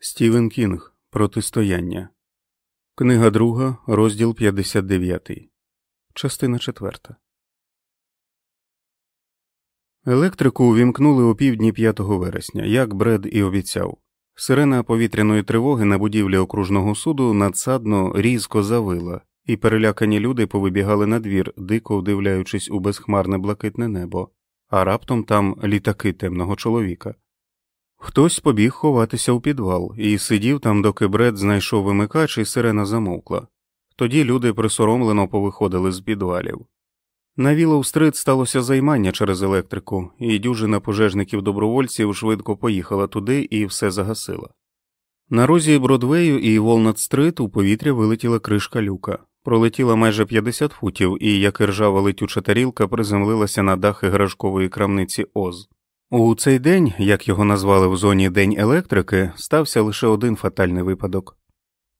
Стівен Кінг Протистояння. Книга 2, розділ 59. Частина 4. Електрику увімкнули о півдні 5 вересня, як Бред і обіцяв. Сирена повітряної тривоги на будівлі окружного суду надсадно різко завила, і перелякані люди повибігали на двір, дико вдивляючись у безхмарне блакитне небо, а раптом там літаки темного чоловіка. Хтось побіг ховатися у підвал і сидів там, доки бред знайшов вимикач, і сирена замовкла. Тоді люди присоромлено повиходили з підвалів. На Вілоу-стрит сталося займання через електрику, і дюжина пожежників добровольців швидко поїхала туди і все загасила. На розі Бродвею і Волнат-стрит у повітря вилетіла кришка люка, пролетіла майже 50 футів, і як ржава летюча тарілка приземлилася на дах іграшкової крамниці Оз. У цей день, як його назвали в зоні День електрики, стався лише один фатальний випадок.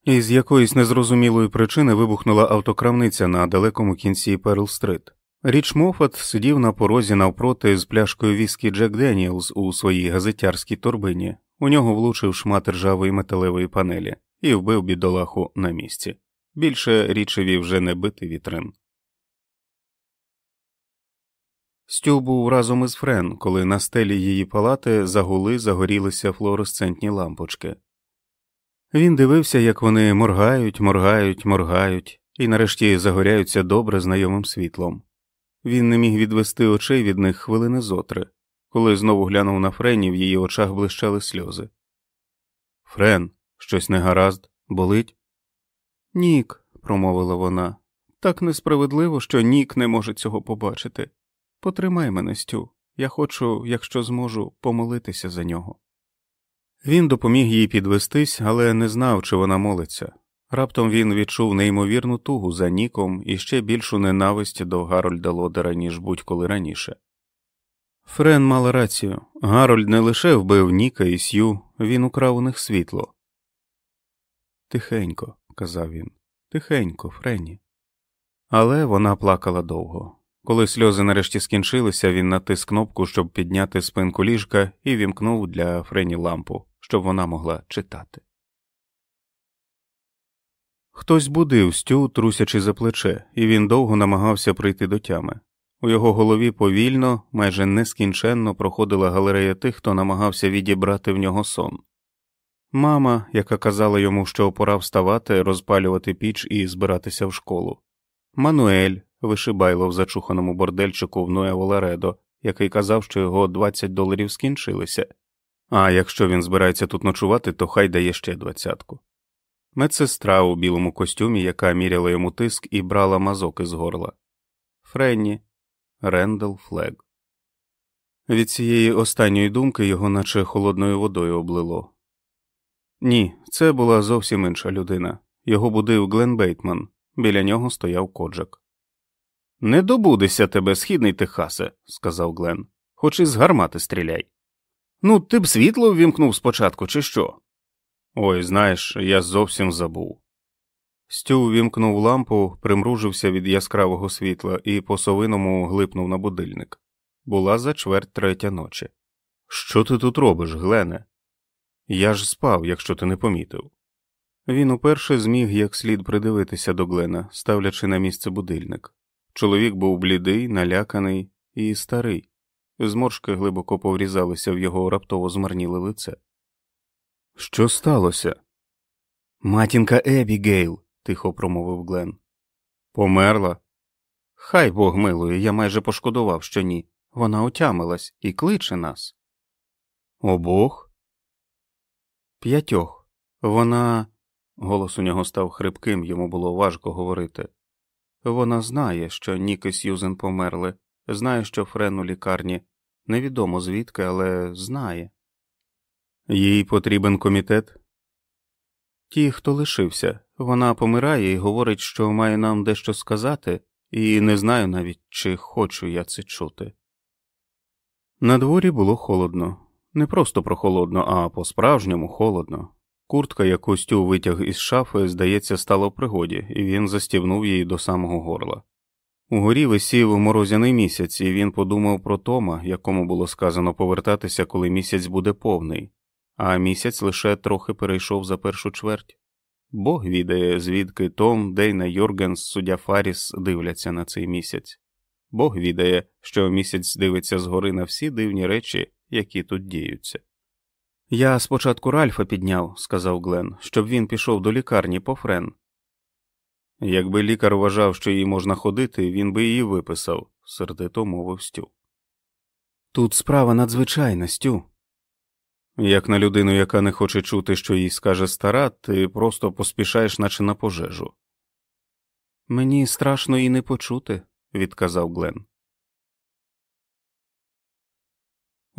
Із якоїсь незрозумілої причини вибухнула автокрамниця на далекому кінці Перл-стрит. Річ Мофат сидів на порозі навпроти з пляшкою віскі Джек Деніелс у своїй газетярській торбині, у нього влучив шмат ржавої металевої панелі і вбив бідолаху на місці. Більше Річеві вже не бити вітрин. Стю був разом із Френ, коли на стелі її палати загули загорілися флуоресцентні лампочки. Він дивився, як вони моргають, моргають, моргають, і нарешті загоряються добре знайомим світлом. Він не міг відвести очей від них хвилини зотри, коли знову глянув на Френі, в її очах блищали сльози. Френ, щось негаразд, болить? Нік, промовила вона, так несправедливо, що Нік не може цього побачити. Потримай мене, Стю, я хочу, якщо зможу, помолитися за нього. Він допоміг їй підвестись, але не знав, чи вона молиться. Раптом він відчув неймовірну тугу за Ніком і ще більшу ненависть до Гарольда Лодера, ніж будь-коли раніше. Френ мала рацію Гарольд не лише вбив Ніка і Сью, він украв у них світло. Тихенько, казав він, тихенько, Френі. Але вона плакала довго. Коли сльози нарешті скінчилися, він натис кнопку, щоб підняти спинку ліжка, і вімкнув для Френі лампу, щоб вона могла читати. Хтось будив Стю, трусячи за плече, і він довго намагався прийти до тями. У його голові повільно, майже нескінченно проходила галерея тих, хто намагався відібрати в нього сон. Мама, яка казала йому, що пора вставати, розпалювати піч і збиратися в школу, Мануель, вишибайло в зачуханому бордельчику в Нуево Ларедо, який казав, що його 20 доларів скінчилися, а якщо він збирається тут ночувати, то хай дає ще двадцятку. Медсестра у білому костюмі, яка міряла йому тиск і брала мазок із горла. Френні, Рендел Флег. Від цієї останньої думки його наче холодною водою облило. Ні, це була зовсім інша людина. Його будив Глен Бейтман, біля нього стояв коджак. Не добудеся тебе, східний Техасе, сказав Глен, хоч із гармати стріляй. Ну, ти б світло ввімкнув спочатку, чи що? Ой, знаєш, я зовсім забув. Стю вімкнув лампу, примружився від яскравого світла і по совиному глипнув на будильник. Була за чверть третя ночі. Що ти тут робиш, Глене? Я ж спав, якщо ти не помітив. Він уперше зміг як слід придивитися до Глена, ставлячи на місце будильник. Чоловік був блідий, наляканий і старий, зморшки глибоко поврізалися в його раптово змарніле лице. Що сталося? Матінка Ебігейл, тихо промовив Глен. Померла. Хай Бог милує, я майже пошкодував, що ні. Вона отямилась і кличе нас. Обох? П'ятьох. Вона. Голос у нього став хрипким, йому було важко говорити. Вона знає, що Нік і Сьюзен померли, знає, що Френ у лікарні. Невідомо звідки, але знає. Їй потрібен комітет. Ті, хто лишився, вона помирає і говорить, що має нам дещо сказати, і не знаю навіть, чи хочу я це чути. На дворі було холодно, не просто прохолодно, а по справжньому холодно. Куртка, яку Стю витяг із шафи, здається, стала в пригоді, і він застівнув її до самого горла. Угорі висів морозяний місяць, і він подумав про Тома, якому було сказано повертатися, коли місяць буде повний, а місяць лише трохи перейшов за першу чверть. Бог відає, звідки Том, Дейна Юргенс, суддя Фаріс дивляться на цей місяць. Бог відає, що місяць дивиться згори на всі дивні речі, які тут діються. Я спочатку Ральфа підняв, сказав Глен, щоб він пішов до лікарні по Френ. Якби лікар вважав, що їй можна ходити, він би її виписав, сердито мовив Стю. Тут справа надзвичайна, Стю. Як на людину, яка не хоче чути, що їй скаже стара, ти просто поспішаєш, наче на пожежу. Мені страшно і не почути, відказав Глен.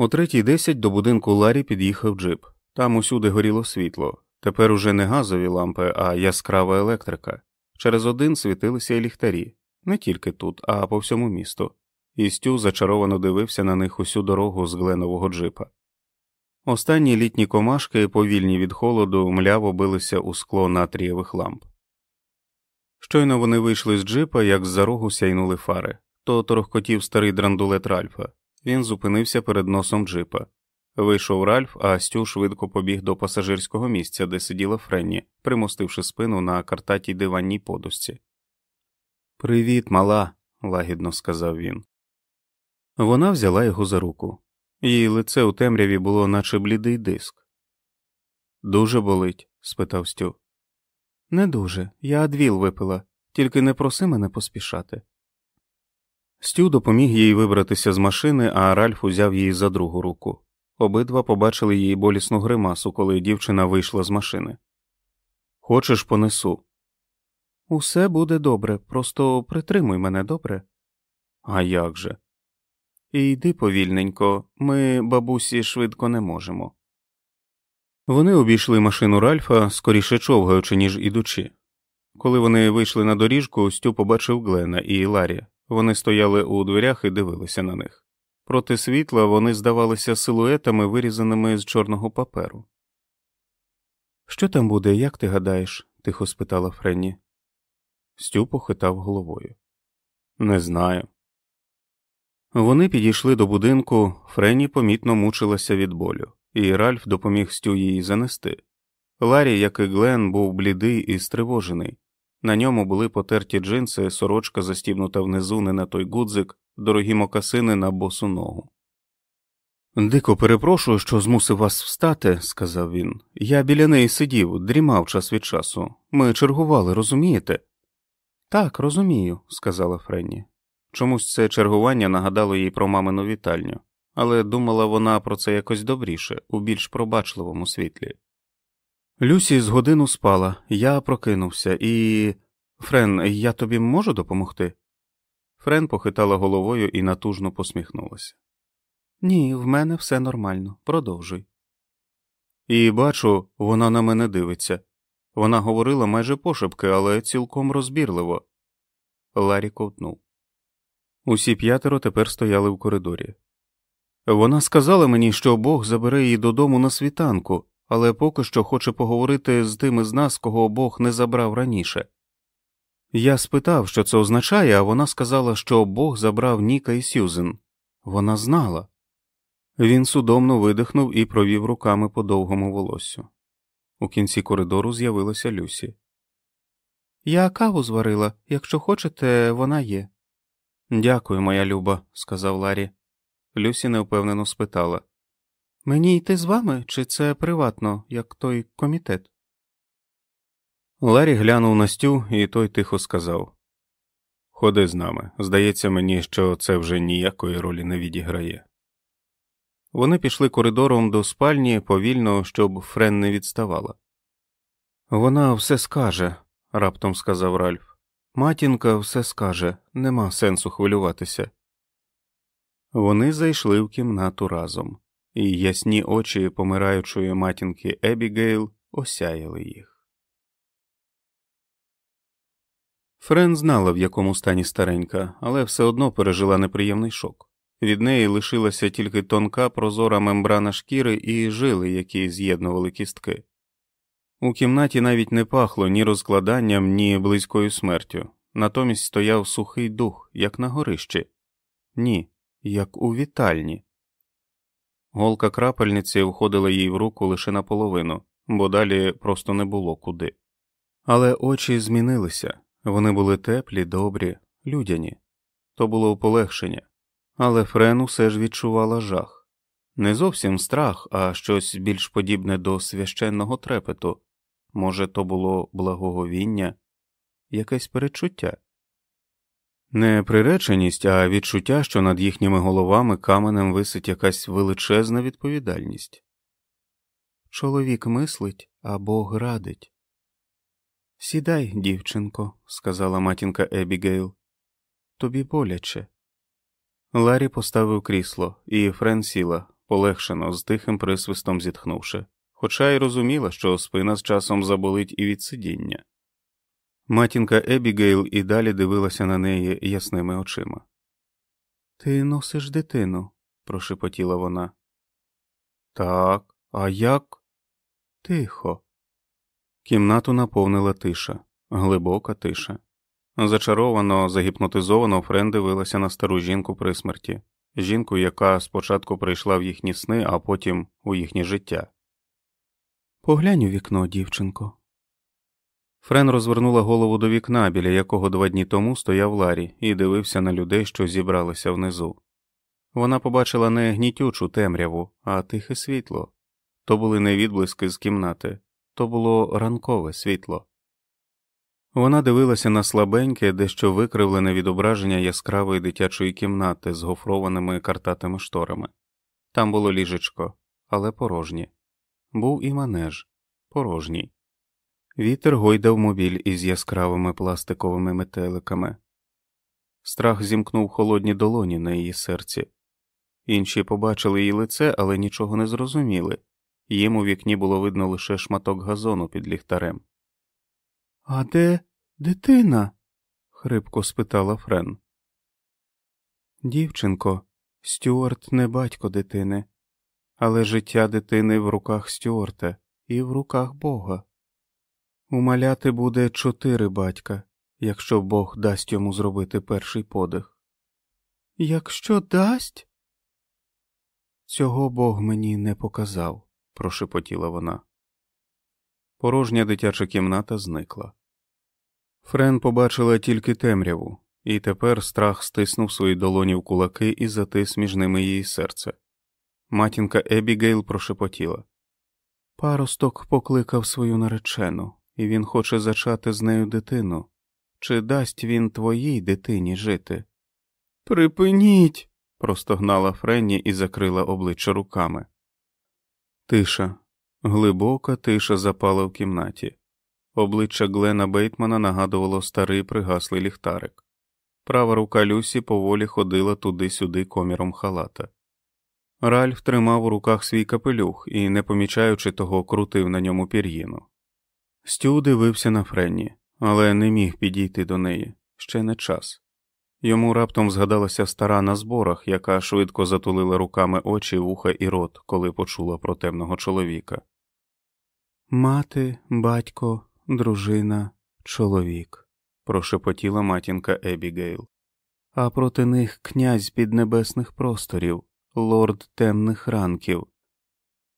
О третій десять до будинку Ларі під'їхав джип. Там усюди горіло світло. Тепер уже не газові лампи, а яскрава електрика. Через один світилися і ліхтарі, не тільки тут, а по всьому місту, і Стю зачаровано дивився на них усю дорогу з гленового джипа. Останні літні комашки, повільні від холоду, мляво билися у скло натрієвих ламп. Щойно вони вийшли з джипа, як з за рогу сяйнули фари, то торохкотів старий драндулет Ральфа. Він зупинився перед носом джипа. Вийшов Ральф, а Стю швидко побіг до пасажирського місця, де сиділа Френні, примостивши спину на картатій диванній подушці. Привіт, мала, лагідно сказав він. Вона взяла його за руку. Її лице у темряві було, наче блідий диск. Дуже болить? спитав Стю. Не дуже. Я адвіл випила, тільки не проси мене поспішати. Стю допоміг їй вибратися з машини, а Ральф узяв її за другу руку. Обидва побачили її болісну гримасу, коли дівчина вийшла з машини. Хочеш, понесу. Усе буде добре, просто притримуй мене добре. А як же? І йди повільненько, ми, бабусі, швидко не можемо. Вони обійшли машину Ральфа, скоріше човгаючи, ніж ідучи. Коли вони вийшли на доріжку, Стю побачив Глена і Ларі. Вони стояли у дверях і дивилися на них. Проти світла вони здавалися силуетами, вирізаними з чорного паперу. Що там буде, як ти гадаєш? тихо спитала Френні. Стю похитав головою. Не знаю. Вони підійшли до будинку, Френні помітно мучилася від болю, і Ральф допоміг Стю її занести. Ларі, як і Глен, був блідий і стривожений. На ньому були потерті джинси, сорочка застібнута внизу не на той гудзик, дорогі мокасини на босу ногу. Дико перепрошую, що змусив вас встати, сказав він. Я біля неї сидів, дрімав час від часу. Ми чергували, розумієте? Так, розумію, сказала Френні. Чомусь це чергування нагадало їй про мамину вітальню, але думала вона про це якось добріше, у більш пробачливому світлі. Люсі з годину спала, я прокинувся, і. Френ, я тобі можу допомогти? Френ похитала головою і натужно посміхнулася. Ні, в мене все нормально, продовжуй. І бачу, вона на мене дивиться. Вона говорила майже пошепки, але цілком розбірливо. Ларі ковтнув. Усі п'ятеро тепер стояли в коридорі. Вона сказала мені, що Бог забере її додому на світанку, але поки що хоче поговорити з тими з нас, кого Бог не забрав раніше. Я спитав, що це означає, а вона сказала, що Бог забрав Ніка і Сюзен. Вона знала. Він судомно видихнув і провів руками по довгому волоссю. У кінці коридору з'явилася Люсі. Я каву зварила, якщо хочете, вона є. Дякую, моя люба, сказав Ларі. Люсі невпевнено спитала Мені йти з вами, чи це приватно, як той комітет? Ларі глянув на Стю, і той тихо сказав Ходи з нами. Здається мені, що це вже ніякої ролі не відіграє. Вони пішли коридором до спальні повільно, щоб Френ не відставала. Вона все скаже, раптом сказав Ральф. Матінка все скаже, нема сенсу хвилюватися. Вони зайшли в кімнату разом, і ясні очі помираючої матінки Ебігейл осяяли їх. Френ знала, в якому стані старенька, але все одно пережила неприємний шок. Від неї лишилася тільки тонка прозора мембрана шкіри і жили, які з'єднували кістки. У кімнаті навіть не пахло ні розкладанням, ні близькою смертю, натомість стояв сухий дух, як на горищі, ні, як у вітальні. Голка крапельниці входила їй в руку лише наполовину, бо далі просто не було куди. Але очі змінилися вони були теплі, добрі, людяні. То було полегшення, але Френ усе ж відчувала жах не зовсім страх, а щось більш подібне до священного трепету. Може, то було благоговіння, якесь перечуття. Не приреченість, а відчуття, що над їхніми головами каменем висить якась величезна відповідальність. Чоловік мислить а Бог радить. Сідай, дівчинко, сказала матінка Ебігейл. Тобі боляче. Ларі поставив крісло, і Френ сіла, полегшено, з тихим присвистом зітхнувши, хоча й розуміла, що спина з часом заболить і від сидіння. Матінка Ебігейл і далі дивилася на неї ясними очима. Ти носиш дитину, прошепотіла вона. Так, а як? Тихо. Кімнату наповнила тиша, глибока тиша. Зачаровано, загіпнотизовано Френ дивилася на стару жінку при смерті, жінку, яка спочатку прийшла в їхні сни, а потім у їхнє життя. Поглянь у вікно, дівчинко. Френ розвернула голову до вікна, біля якого два дні тому стояв Ларі, і дивився на людей, що зібралися внизу. Вона побачила не гнітючу темряву, а тихе світло то були не відблиски з кімнати, то було ранкове світло. Вона дивилася на слабеньке, дещо викривлене відображення яскравої дитячої кімнати з гофрованими картатими шторами. Там було ліжечко, але порожнє. Був і манеж порожній. Вітер гойдав мобіль із яскравими пластиковими метеликами. Страх зімкнув холодні долоні на її серці. Інші побачили її лице, але нічого не зрозуміли. Їм у вікні було видно лише шматок газону під ліхтарем. А де дитина? хрипко спитала Френ. Дівчинко, Стюарт не батько дитини, але життя дитини в руках Стюарта і в руках Бога. Умаляти буде чотири батька, якщо Бог дасть йому зробити перший подих. Якщо дасть? Цього Бог мені не показав, прошепотіла вона. Порожня дитяча кімната зникла. Френ побачила тільки темряву, і тепер страх стиснув свої долоні в кулаки і затис між ними її серце. Матінка Ебігейл прошепотіла. Паросток покликав свою наречену, і він хоче зачати з нею дитину. Чи дасть він твоїй дитині жити? Припиніть. простогнала Френні і закрила обличчя руками. Тиша, глибока тиша запала в кімнаті. Обличчя Глена Бейтмана нагадувало старий пригаслий ліхтарик. Права рука Люсі поволі ходила туди-сюди коміром халата. Ральф тримав у руках свій капелюх і, не помічаючи того, крутив на ньому пір'їну. Стю дивився на Френні, але не міг підійти до неї ще не час. Йому раптом згадалася стара на зборах, яка швидко затулила руками очі, вуха і рот, коли почула про темного чоловіка. Мати, батько, дружина, чоловік, прошепотіла матінка Ебігейл, а проти них князь піднебесних просторів, лорд темних ранків.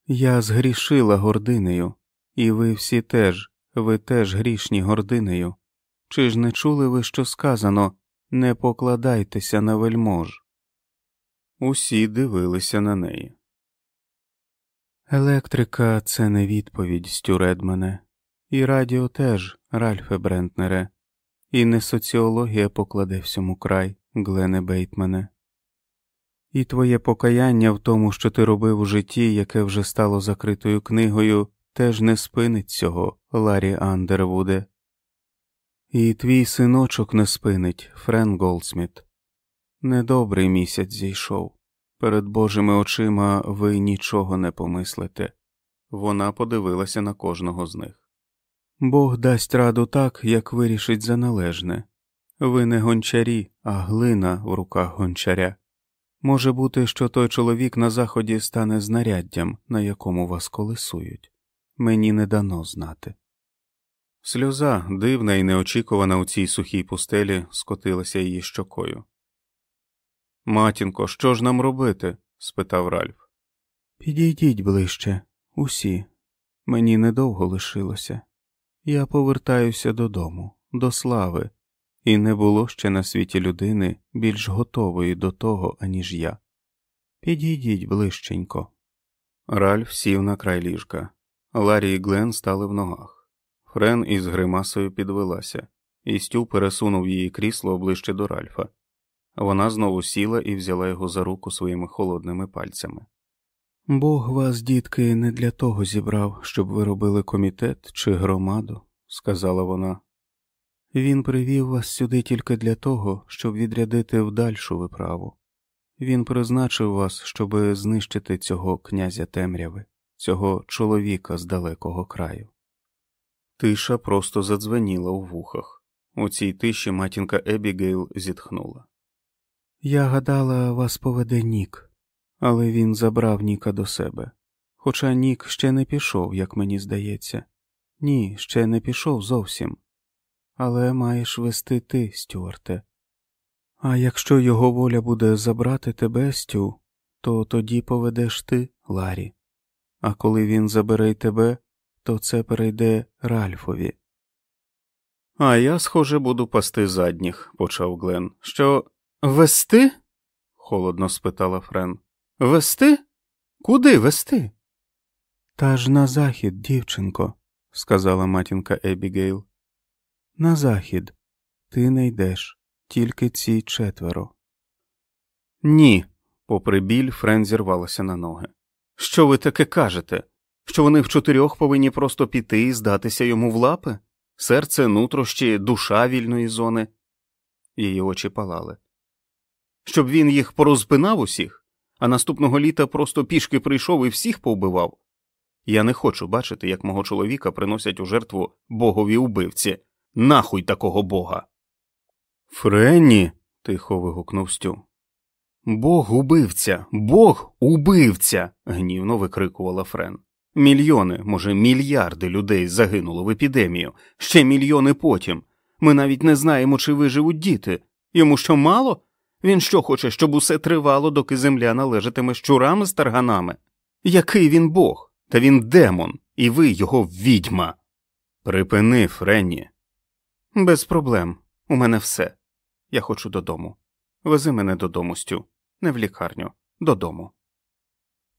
Я згрішила гординею, і ви всі теж, ви теж грішні гординею. Чи ж не чули ви, що сказано не покладайтеся на вельмож? Усі дивилися на неї. Електрика це не відповідь, Стюредмане, і радіо теж, Ральфе Брентнере, і не соціологія покладе всьому край, Глене Бейтмане. І твоє покаяння в тому, що ти робив у житті, яке вже стало закритою книгою, теж не спинить цього, Ларі Андервуде. І твій синочок не спинить, Френ Голдсміт. Недобрий місяць зійшов. Перед Божими очима ви нічого не помислите. Вона подивилася на кожного з них. Бог дасть раду так, як вирішить за належне. Ви не гончарі, а глина в руках гончаря. Може бути, що той чоловік на заході стане знаряддям, на якому вас колесують. Мені не дано знати. Сльоза, дивна і неочікувана у цій сухій пустелі, скотилася її щокою. Матінко, що ж нам робити? спитав Ральф. Підійдіть ближче, усі. Мені недовго лишилося. Я повертаюся додому, до слави, і не було ще на світі людини більш готової до того, аніж я. Підійдіть ближченько. Ральф сів на край ліжка. Ларі і Глен стали в ногах. Френ із гримасою підвелася, і Стю пересунув її крісло ближче до Ральфа. Вона знову сіла і взяла його за руку своїми холодними пальцями. Бог вас, дітки, не для того зібрав, щоб ви робили комітет чи громаду, сказала вона. Він привів вас сюди тільки для того, щоб відрядити в дальшу виправу. Він призначив вас, щоб знищити цього князя темряви, цього чоловіка з далекого краю. Тиша просто задзвеніла у вухах. У цій тиші матінка Ебігейл зітхнула. Я гадала, вас поведе Нік, але він забрав Ніка до себе. Хоча Нік ще не пішов, як мені здається. Ні, ще не пішов зовсім. Але маєш вести ти, Стюарте. А якщо його воля буде забрати тебе, Стю, то тоді поведеш ти, Ларі. А коли він забере й тебе, то це перейде Ральфові. А я, схоже, буду пасти задніх, почав Глен. Що вести? холодно спитала Френ. Вести? Куди вести? Та ж на захід, дівчинко, сказала матінка Ебігейл. На захід. Ти не йдеш, тільки ці четверо. Ні, попри біль, Френ зірвалася на ноги. Що ви таке кажете? Що вони в чотирьох повинні просто піти і здатися йому в лапи? Серце, нутрощі, душа вільної зони. Її очі палали. Щоб він їх порозпинав усіх, а наступного літа просто пішки прийшов і всіх повбивав. Я не хочу бачити, як мого чоловіка приносять у жертву богові убивці. Нахуй такого бога. Френні. тихо вигукнув Стю. Бог убивця, Бог убивця. гнівно викрикувала Френ. Мільйони, може, мільярди людей загинуло в епідемію, ще мільйони потім. Ми навіть не знаємо, чи виживуть діти. Йому що мало? Він що хоче, щоб усе тривало, доки земля належатиме щурами з тарганами? Який він бог? Та він демон, і ви його відьма. Припини, Френні. Без проблем. У мене все. Я хочу додому. Вези мене додому, Стю, не в лікарню, додому.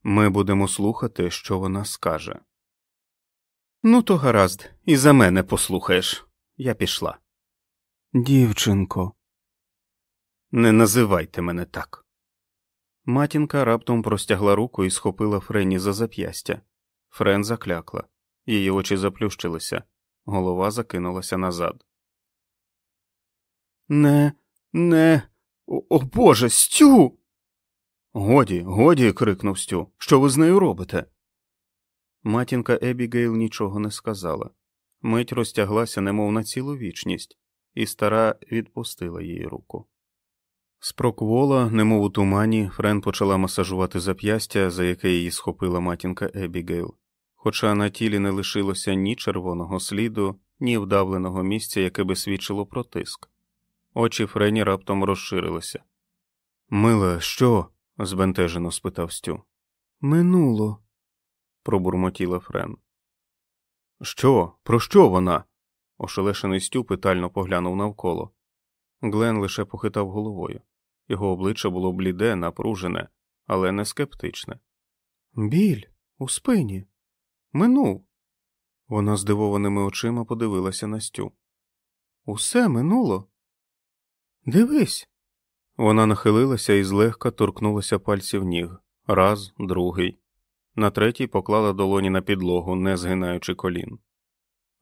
Ми будемо слухати, що вона скаже. Ну, то гаразд, і за мене послухаєш. Я пішла. Дівчинко, не називайте мене так. Матінка раптом простягла руку і схопила Френі за зап'ястя. Френ заклякла, її очі заплющилися, голова закинулася назад. Не, не, о, о Боже, Стю. Годі, годі. крикнув Стю. Що ви з нею робите? Матінка Ебігейл нічого не сказала. Мить розтяглася, немов на цілу вічність, і стара відпустила її руку. Спроквола, немов у тумані, Френ почала масажувати зап'ястя, за яке її схопила матінка Ебігейл, хоча на тілі не лишилося ні червоного сліду, ні вдавленого місця, яке би свідчило про тиск. Очі Френі раптом розширилися. Мила, що? Збентежено спитав Стю. Минуло, пробурмотіла Френ. Що? Про що вона? ошелешений Стю питально поглянув навколо. Глен лише похитав головою. Його обличчя було бліде, напружене, але не скептичне. Біль у спині. Минув. Вона здивованими очима подивилася на Стю. Усе минуло. Дивись. Вона нахилилася і злегка торкнулася пальців ніг. Раз, другий. На третій поклала долоні на підлогу, не згинаючи колін.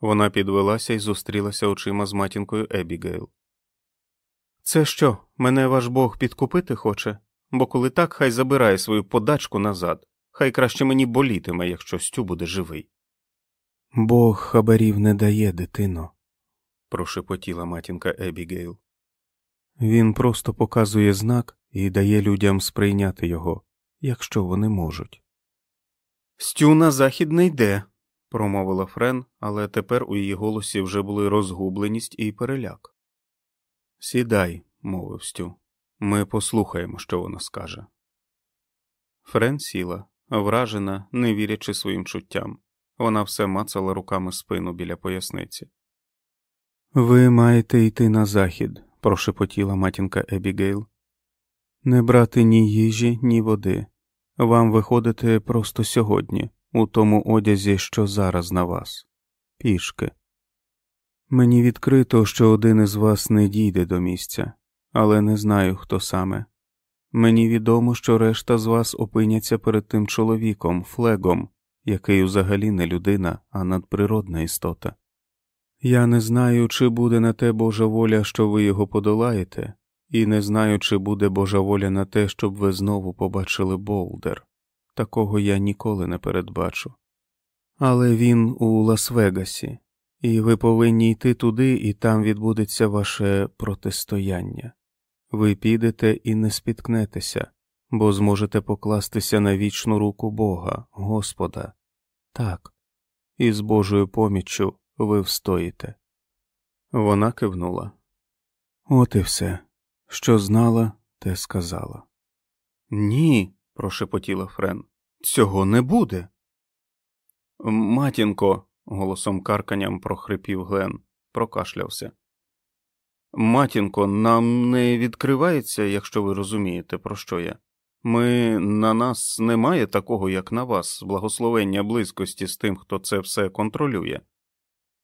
Вона підвелася і зустрілася очима з матінкою Ебігейл. Це що, мене ваш Бог підкупити хоче? Бо коли так, хай забирає свою подачку назад, хай краще мені болітиме, якщо Стю буде живий. Бог хабарів не дає, дитино, прошепотіла матінка Ебігейл. Він просто показує знак і дає людям сприйняти його, якщо вони можуть. Стю на захід не йде, промовила Френ, але тепер у її голосі вже були розгубленість і переляк. Сідай, мовив Стю, ми послухаємо, що вона скаже. Френ сіла, вражена, не вірячи своїм чуттям. Вона все мацала руками спину біля поясниці. Ви маєте йти на захід, прошепотіла матінка Ебігейл. Не брати ні їжі, ні води. Вам виходити просто сьогодні, у тому одязі, що зараз на вас, пішки. Мені відкрито, що один із вас не дійде до місця, але не знаю, хто саме. Мені відомо, що решта з вас опиняться перед тим чоловіком, флегом, який взагалі не людина, а надприродна істота. Я не знаю, чи буде на те Божа воля, що ви його подолаєте, і не знаю, чи буде Божа воля на те, щоб ви знову побачили Болдер. Такого я ніколи не передбачу. Але він у Лас-Вегасі, і ви повинні йти туди, і там відбудеться ваше протистояння. Ви підете і не спіткнетеся, бо зможете покластися на вічну руку Бога, Господа. Так, і з Божою поміччю ви встоїте. Вона кивнула. От і все. Що знала, те сказала. Ні, прошепотіла Френ. Цього не буде. Матінко, голосом карканням прохрипів Глен, прокашлявся. Матінко, нам не відкривається, якщо ви розумієте, про що я. Ми на нас немає такого, як на вас, благословення близькості з тим, хто це все контролює.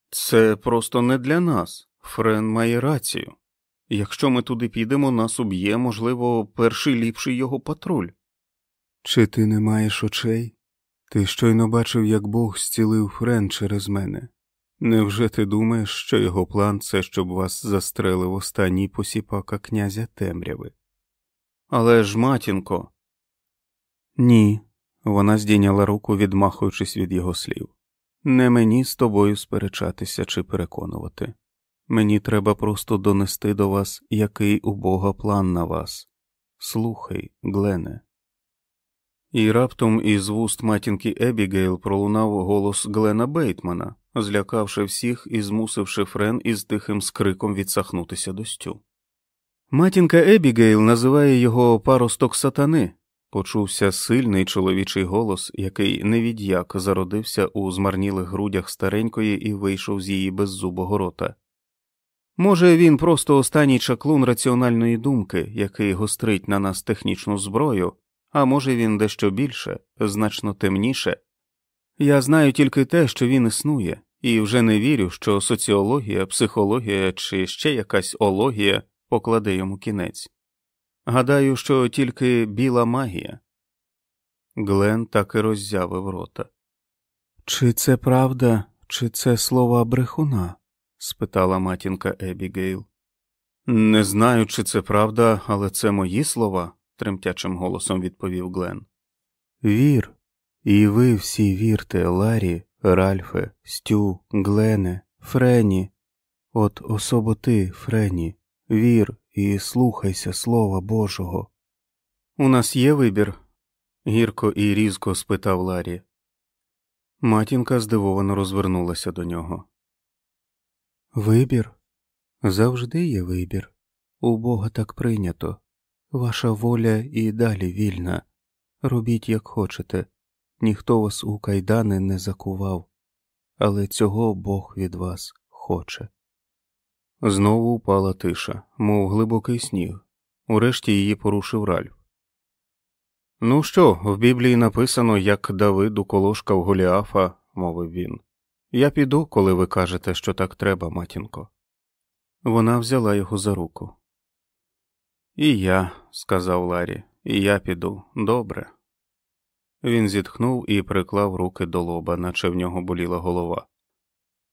Це просто не для нас. Френ має рацію. Якщо ми туди підемо, нас уб'є, можливо, перший ліпший його патруль. Чи ти не маєш очей? Ти щойно бачив, як Бог зцілив Френ через мене. Невже ти думаєш, що його план це щоб вас застрелив останній посіпака князя темряви? Але ж, матінко. Ні, вона здійняла руку, відмахуючись від його слів. Не мені з тобою сперечатися чи переконувати. Мені треба просто донести до вас, який у Бога план на вас. Слухай, Глене. І раптом із вуст матінки Ебігейл пролунав голос Глена Бейтмана, злякавши всіх і змусивши Френ із тихим скриком відсахнутися до Стю. Матінка Ебігейл називає його паросток сатани, почувся сильний чоловічий голос, який невідяк зародився у змарнілих грудях старенької і вийшов з її беззубого рота. Може, він просто останній чаклун раціональної думки, який гострить на нас технічну зброю, а може він дещо більше, значно темніше. Я знаю тільки те, що він існує, і вже не вірю, що соціологія, психологія чи ще якась ологія покладе йому кінець. Гадаю, що тільки біла магія. Глен так і роззявив рота. Чи це правда, чи це слова брехуна? спитала матінка Ебігейл. Не знаю, чи це правда, але це мої слова, тремтячим голосом відповів Глен. Вір, і ви всі вірте, Ларрі, Ральфе, Стю, Глене, Френі. От особо ти, Френі, вір і слухайся Слова Божого. У нас є вибір? гірко і різко спитав Ларі. Матінка здивовано розвернулася до нього. Вибір? Завжди є вибір. У Бога так прийнято. Ваша воля і далі вільна. Робіть, як хочете, ніхто вас у кайдани не закував, але цього Бог від вас хоче. Знову упала тиша, мов глибокий сніг. Урешті її порушив Ральф. Ну що, в Біблії написано, як Давид уколошкав Голіафа, мовив він. Я піду, коли ви кажете, що так треба, матінко. Вона взяла його за руку. І я, сказав Ларі, і я піду. Добре. Він зітхнув і приклав руки до лоба, наче в нього боліла голова.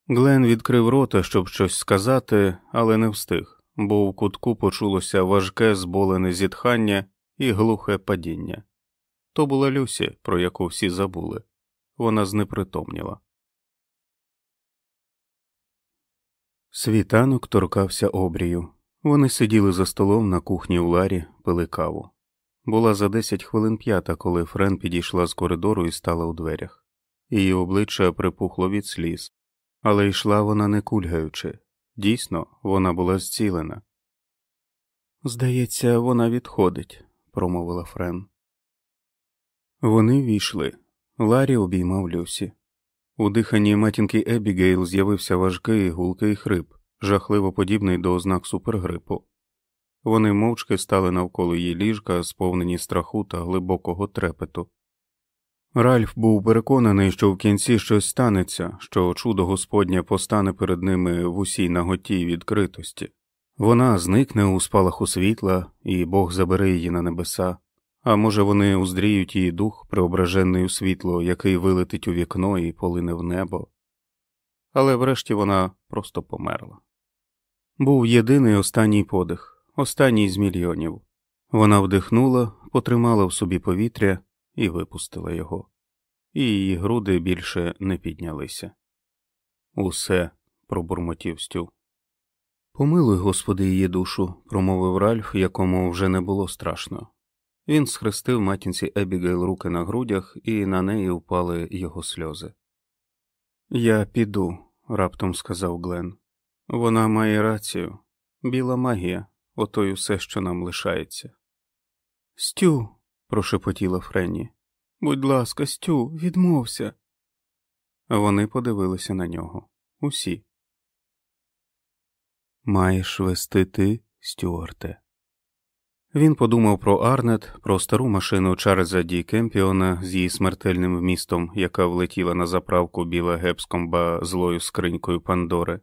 Глен відкрив рота, щоб щось сказати, але не встиг, бо в кутку почулося важке зболене зітхання і глухе падіння. То була Люсі, про яку всі забули. Вона знепритомніла. Світанок торкався обрію. Вони сиділи за столом на кухні у Ларі, пили каву. Була за десять хвилин п'ята, коли Френ підійшла з коридору і стала у дверях. Її обличчя припухло від сліз, але йшла вона не кульгаючи. Дійсно, вона була зцілена. Здається, вона відходить, промовила Френ. Вони війшли. Ларі обіймав Люсі. У диханні матінки Ебігейл з'явився важкий гулкий хрип, жахливо подібний до ознак супергрипу. Вони мовчки стали навколо її ліжка, сповнені страху та глибокого трепету. Ральф був переконаний, що в кінці щось станеться, що чудо Господнє постане перед ними в усій наготі відкритості. Вона зникне у спалаху світла, і Бог забере її на небеса, а може, вони уздріють її дух, преображений у світло, який вилетить у вікно і полине в небо. Але врешті вона просто померла. Був єдиний останній подих, останній з мільйонів. Вона вдихнула, потримала в собі повітря і випустила його, і її груди більше не піднялися. Усе, пробурмотів Стю. Помилуй, Господи, її душу, промовив Ральф, якому вже не було страшно. Він схрестив матінці Ебігейл руки на грудях, і на неї впали його сльози. Я піду, раптом сказав Глен. Вона має рацію. Біла магія, ото й усе, що нам лишається. Стю, прошепотіла Френні. Будь ласка, Стю, відмовся. Вони подивилися на нього. Усі. Маєш вести ти, Стюарте. Він подумав про Арнет, про стару машину Чарльза Ді Кемпіона з її смертельним вмістом, яка влетіла на заправку Білла Гепскомба злою скринькою Пандори.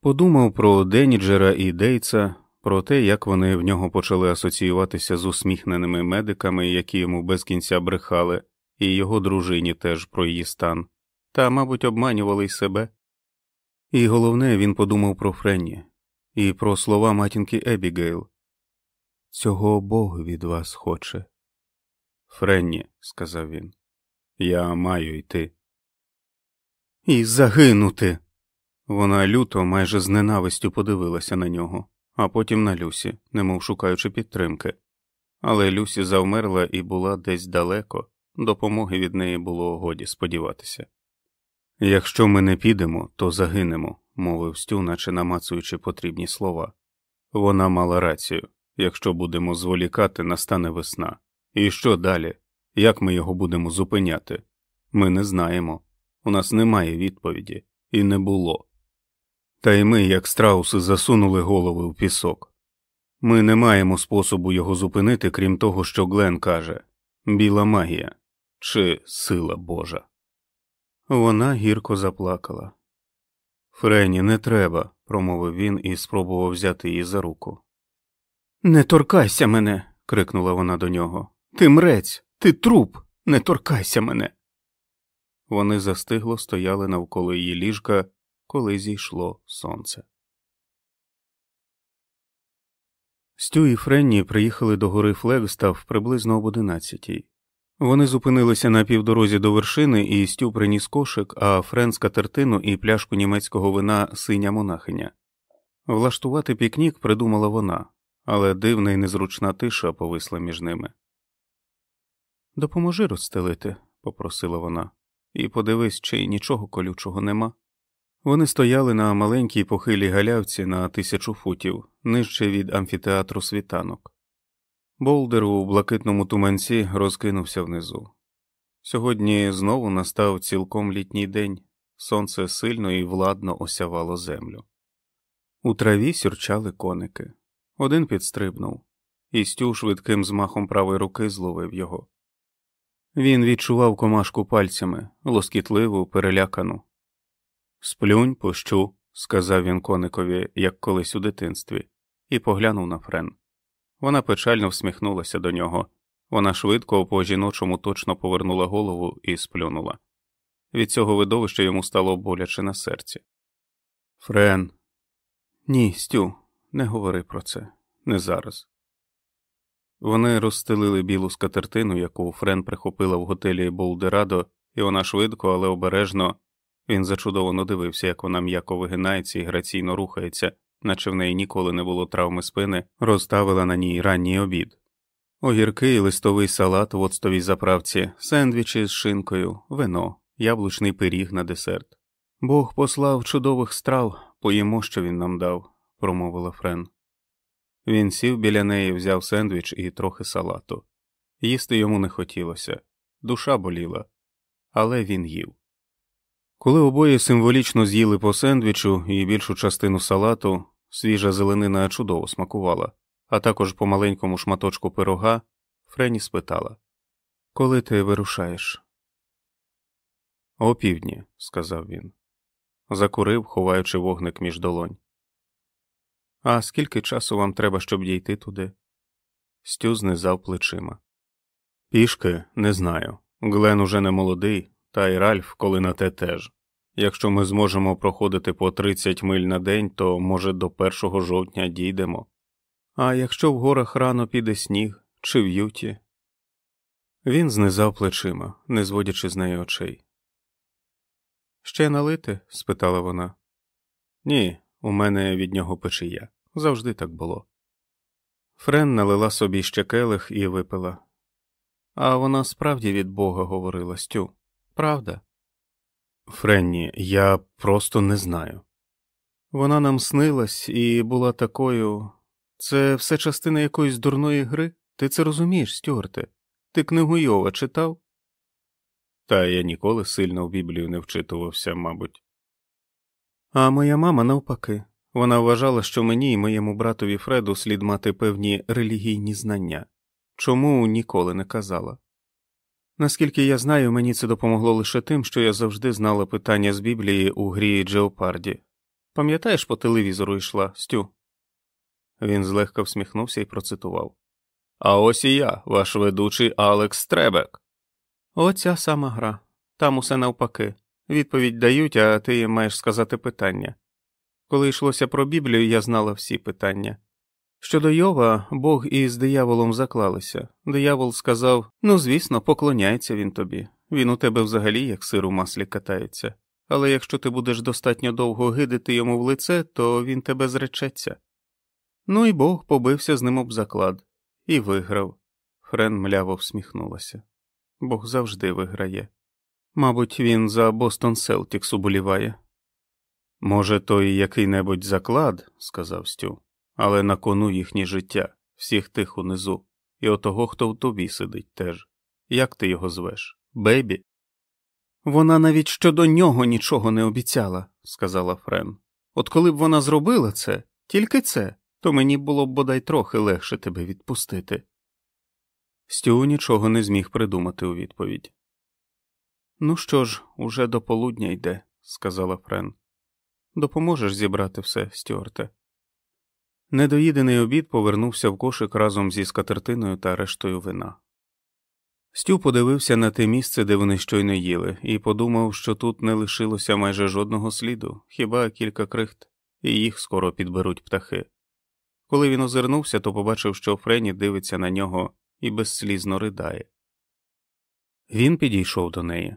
Подумав про Деніджера і Дейца, про те, як вони в нього почали асоціюватися з усміхненими медиками, які йому без кінця брехали, і його дружині теж про її стан, та, мабуть, обманювали й себе. І головне, він подумав про Френні і про слова матінки Ебігейл. Цього Бог від вас хоче. Френні, сказав він, я маю йти. І загинути. Вона люто, майже з ненавистю подивилася на нього, а потім на Люсі, немов шукаючи підтримки. Але Люсі завмерла і була десь далеко, допомоги від неї було годі сподіватися. Якщо ми не підемо, то загинемо, мовив Стю, наче намацуючи потрібні слова. Вона мала рацію. Якщо будемо зволікати, настане весна. І що далі? Як ми його будемо зупиняти? Ми не знаємо. У нас немає відповіді, і не було. Та й ми, як страуси, засунули голови в пісок. Ми не маємо способу його зупинити, крім того, що Глен каже біла магія чи сила Божа. Вона гірко заплакала. Френі, не треба, промовив він і спробував взяти її за руку. Не торкайся мене. крикнула вона до нього. Ти мрець, ти труп, не торкайся мене. Вони застигло стояли навколо її ліжка, коли зійшло сонце. Стю і Френні приїхали до гори Флегстав приблизно об одинадцятій. Вони зупинилися на півдорозі до вершини, і Стю приніс кошик, а Френ скатертину і пляшку німецького вина синя монахиня. Влаштувати пікнік придумала вона, але дивна і незручна тиша повисла між ними. Допоможи розстелити, попросила вона, і подивись, чи нічого колючого нема. Вони стояли на маленькій похилій галявці на тисячу футів, нижче від амфітеатру світанок. Болдер у блакитному туманці розкинувся внизу. Сьогодні знову настав цілком літній день, сонце сильно і владно осявало землю. У траві сюрчали коники. Один підстрибнув, і Стю швидким змахом правої руки зловив його. Він відчував комашку пальцями, лоскітливу, перелякану. Сплюнь, пощу, сказав він коникові, як колись у дитинстві, і поглянув на Френ. Вона печально всміхнулася до нього. Вона швидко по жіночому точно повернула голову і сплюнула. Від цього видовища йому стало боляче на серці. Френ. Ні, Стю, не говори про це, не зараз. Вони розстелили білу скатертину, яку Френ прихопила в готелі Болдерадо, і вона швидко, але обережно він зачудовано дивився, як вона м'яко вигинається і граційно рухається, наче в неї ніколи не було травми спини, розставила на ній ранній обід. Огірки, листовий салат в оцтовій заправці, сендвічі з шинкою, вино, яблучний пиріг на десерт. Бог послав чудових страв, поїмо, що він нам дав, промовила Френ. Він сів біля неї, взяв сендвіч і трохи салату. Їсти йому не хотілося, душа боліла, але він їв. Коли обоє символічно з'їли по сендвічу і більшу частину салату, свіжа зеленина чудово смакувала, а також по маленькому шматочку пирога, Френі спитала Коли ти вирушаєш? О півдні, сказав він. Закурив, ховаючи вогник між долонь. А скільки часу вам треба, щоб дійти туди? Стю знизав плечима. Пішки не знаю. Глен уже не молодий, та й Ральф, коли на те теж. Якщо ми зможемо проходити по 30 миль на день, то, може, до 1 жовтня дійдемо. А якщо в горах рано піде сніг чи в юті. Він знизав плечима, не зводячи з неї очей. Ще налити? спитала вона. Ні, у мене від нього печія. Завжди так було. Френ налила собі ще келих і випила. А вона справді від Бога говорила Стю. Правда? Френні, я просто не знаю. Вона нам снилась і була такою. Це все частина якоїсь дурної гри? Ти це розумієш, Стюарте? Ти книгу Йова читав? Та я ніколи сильно в Біблію не вчитувався, мабуть. А моя мама навпаки. Вона вважала, що мені і моєму братові Фреду слід мати певні релігійні знання, чому ніколи не казала. Наскільки я знаю, мені це допомогло лише тим, що я завжди знала питання з Біблії у грі Джеопарді. Пам'ятаєш, по телевізору йшла, Стю? Він злегка всміхнувся і процитував А ось і я, ваш ведучий Алекс Требек. Оця сама гра. Там усе навпаки. Відповідь дають, а ти маєш сказати питання. Коли йшлося про Біблію, я знала всі питання. Щодо Йова, Бог із дияволом заклалися. Диявол сказав ну, звісно, поклоняється він тобі. Він у тебе взагалі як сир у маслі катається. Але якщо ти будеш достатньо довго гидити йому в лице, то він тебе зречеться. Ну і Бог побився з ним об заклад і виграв. Френ мляво всміхнулася. Бог завжди виграє. Мабуть, він за Бостон Селтікс уболіває. Може, то і який небудь заклад, сказав Стю, але на кону їхнє життя, всіх тих унизу, і отого, хто в тобі сидить теж. Як ти його звеш? Бейбі? Вона навіть щодо нього нічого не обіцяла, сказала Френ. От коли б вона зробила це, тільки це, то мені було б бодай трохи легше тебе відпустити. Стю нічого не зміг придумати у відповідь. Ну що ж, уже до полудня йде, сказала Френ. Допоможеш зібрати все, Стюарте. Недоїдений обід повернувся в кошик разом зі скатертиною та рештою вина. Стю подивився на те місце, де вони щойно їли, і подумав, що тут не лишилося майже жодного сліду, хіба кілька крихт, і їх скоро підберуть птахи. Коли він озирнувся, то побачив, що Френі дивиться на нього і безслізно ридає. Він підійшов до неї.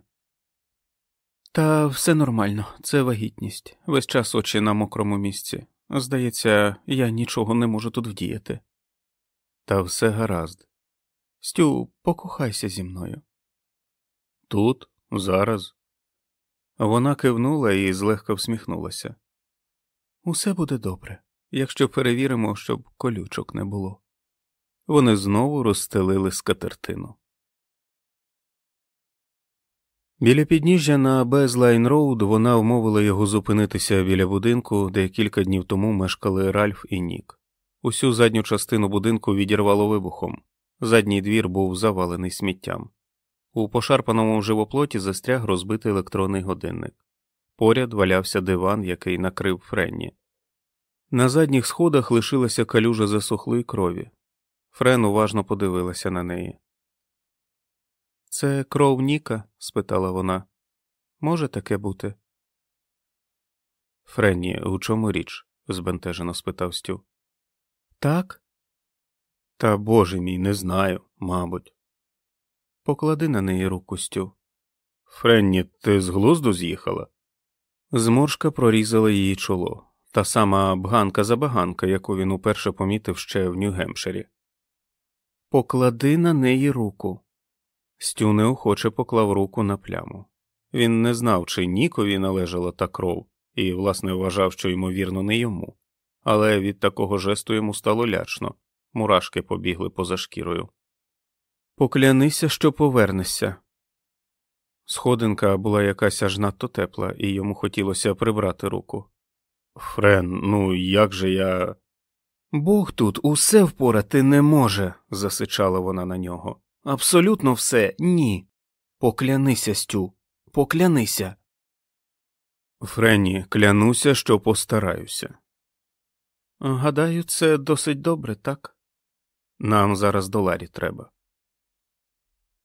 Та все нормально, це вагітність, весь час очі на мокрому місці. Здається, я нічого не можу тут вдіяти. Та все гаразд. Стю, покохайся зі мною. Тут, зараз. Вона кивнула і злегка всміхнулася. Усе буде добре, якщо перевіримо, щоб колючок не було. Вони знову розстелили скатертину. Біля підніжжя на Бейзлайн Роуд вона вмовила його зупинитися біля будинку, де кілька днів тому мешкали Ральф і Нік. Усю задню частину будинку відірвало вибухом. Задній двір був завалений сміттям. У пошарпаному живоплоті застряг розбитий електронний годинник. Поряд валявся диван, який накрив Френні. На задніх сходах лишилася калюжа засохлої крові. Френ уважно подивилася на неї. Це кров Ніка? спитала вона. Може таке бути? Френні, у чому річ? збентежено спитав Стю. Так? Та боже мій, не знаю, мабуть. Поклади на неї руку Стю. Френні, ти з глузду з'їхала? Зморшка прорізала її чоло, та сама бганка забаганка, яку він уперше помітив ще в Нью-Гемпширі. Поклади на неї руку. Стю неохоче поклав руку на пляму. Він не знав, чи Нікові належала та кров, і, власне, вважав, що ймовірно, не йому, але від такого жесту йому стало лячно, мурашки побігли поза шкірою. Поклянися, що повернешся. Сходинка була якась аж надто тепла, і йому хотілося прибрати руку. Френ, ну як же я. Бог тут усе впорати не може, засичала вона на нього. Абсолютно все ні. Поклянися, Стю, поклянися. Френі, клянуся, що постараюся. Гадаю, це досить добре, так? Нам зараз до Ларі треба.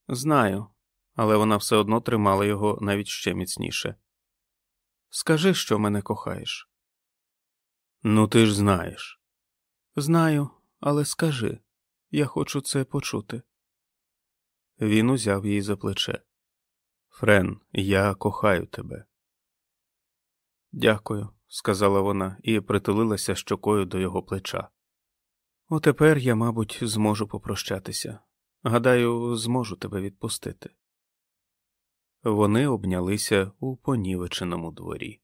Знаю, але вона все одно тримала його навіть ще міцніше. Скажи, що мене кохаєш. Ну, ти ж знаєш. Знаю, але скажи я хочу це почути. Він узяв її за плече. Френ, я кохаю тебе. Дякую, сказала вона і притулилася щокою до його плеча. Отепер я, мабуть, зможу попрощатися. Гадаю, зможу тебе відпустити. Вони обнялися у понівеченому дворі.